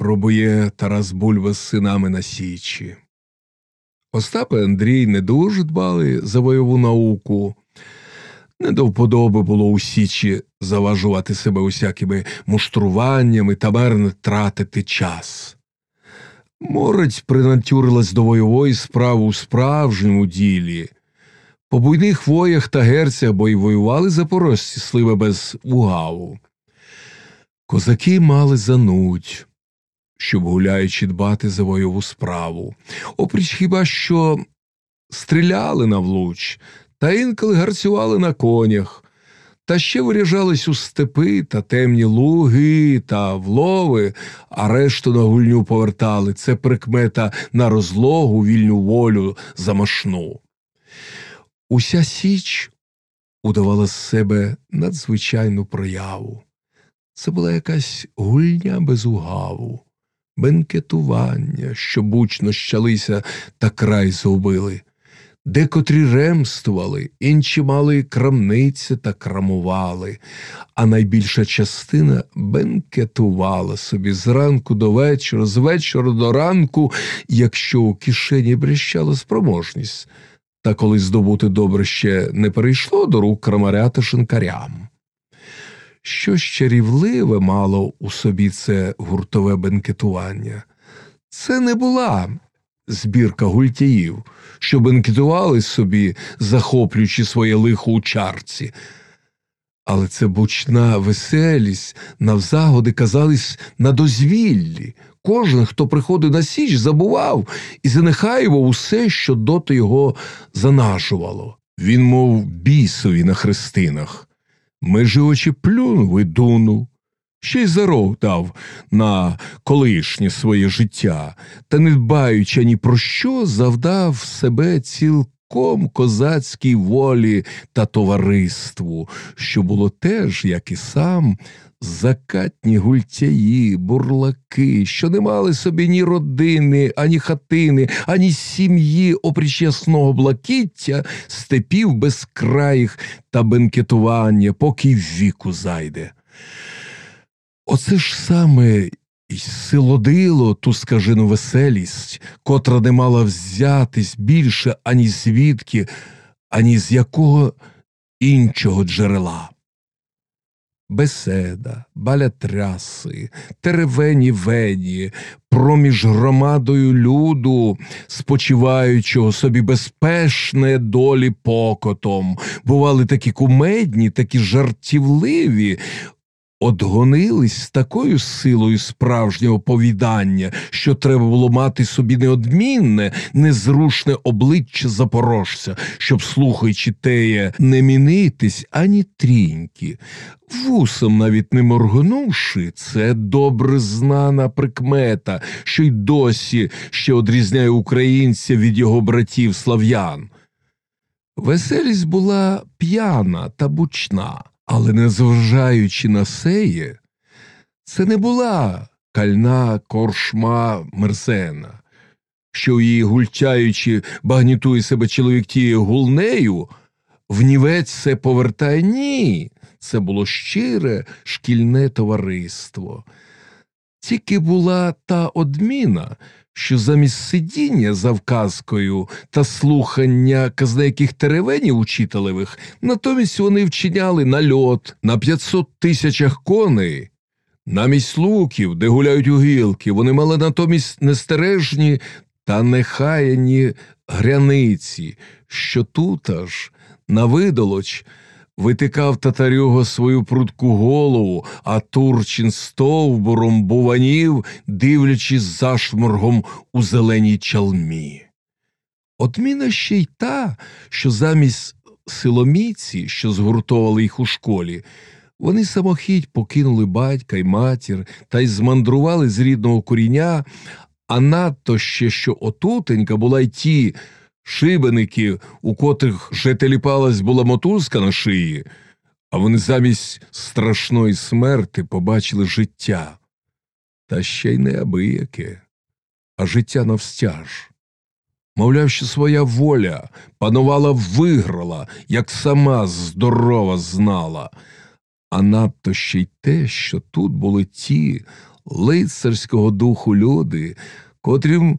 пробує Тарас Бульба з синами на Січі. Остап і Андрій не дуже дбали за бойову науку. Не до вподоби було у Січі заважувати себе усякими муштруваннями та марно тратити час. Морець принатюрилась до бойової справи у справжньому ділі. По буйних воях та герцях бо й воювали запорожці сливи без угаву. Козаки мали зануть, щоб гуляючи дбати за бойову справу, опріч хіба що стріляли на влуч, та інколи гарцювали на конях, та ще виряжались у степи та темні луги та влови, а решту на гульню повертали. Це прикмета на розлогу, вільну волю замашну. Уся Січ удавала з себе надзвичайну прояву. Це була якась гульня без угаву, бенкетування, що бучно щалися та край згубили. Декотрі ремствували, інші мали крамниці та крамували, а найбільша частина бенкетувала собі зранку до вечора, з вечора до ранку, якщо у кишені брещала спроможність, та коли здобути добре ще не перейшло до рук крамаря та шинкарям. Щось чарівливе мало у собі це гуртове бенкетування. Це не була збірка гультяїв, що бенкетували собі, захоплюючи своє лихо у чарці. Але це бучна веселість навзагоди казались на дозвіллі. Кожен, хто приходив на січ, забував і занехаював усе, що доти його занажувало. Він, мов бісові на хрестинах. Межі очі плюнув і дунув, ще й зарок дав на колишнє своє життя, та, не дбаючи ні про що, завдав себе цілком козацькій волі та товариству, що було теж, як і сам, закатні гультяї, бурлаки, що не мали собі ні родини, ані хатини, ані сім'ї, опріч ясного блакіття, степів безкраїх та бенкетування, поки віку зайде. Оце ж саме й силодило ту скажену веселість, котра не мала взятись більше ані звідки, ані з якого іншого джерела. Беседа, балятряси, теревені вені, проміж громадою люду, спочиваючого собі безпечне долі покотом, бували такі кумедні, такі жартівливі, Одгонились з такою силою справжнього повідання, що треба було мати собі неодмінне, незрушне обличчя запорожця, щоб, слухаючи теє, не мінитись ані тріньки. Вусом навіть не моргнувши, це добре знана прикмета, що й досі ще одрізняє українця від його братів слав'ян. Веселість була п'яна та бучна. Але незважаючи на сеє, це не була кальна коршма мерсена, що її гультяючи, багнітує себе чоловік тією гулнею, внівець це повертає ні. Це було щире шкільне товариство. Тільки була та одміна, що замість сидіння за вказкою та слухання казнеяких теревенів учителевих, натомість вони вчиняли нальот на 500 тисячах коней. Намість луків, де гуляють угілки, вони мали натомість нестережні та нехаяні гряниці, що тут аж на видолоч витикав татарюго свою прудку голову, а Турчин стовбуром буванів, дивлячись зашморгом у зеленій чалмі. Отміна ще й та, що замість силоміці, що згуртовували їх у школі, вони самохідь покинули батька й матір та й змандрували з рідного коріння, а надто ще що отутенька була й ті шибеники, у котрих вже теліпалась була мотузка на шиї, а вони замість страшної смерти побачили життя, та ще й неабияке, а життя навстяж. Мовляв, що своя воля панувала виграла, як сама здорова знала, а надто ще й те, що тут були ті лицарського духу люди, котрім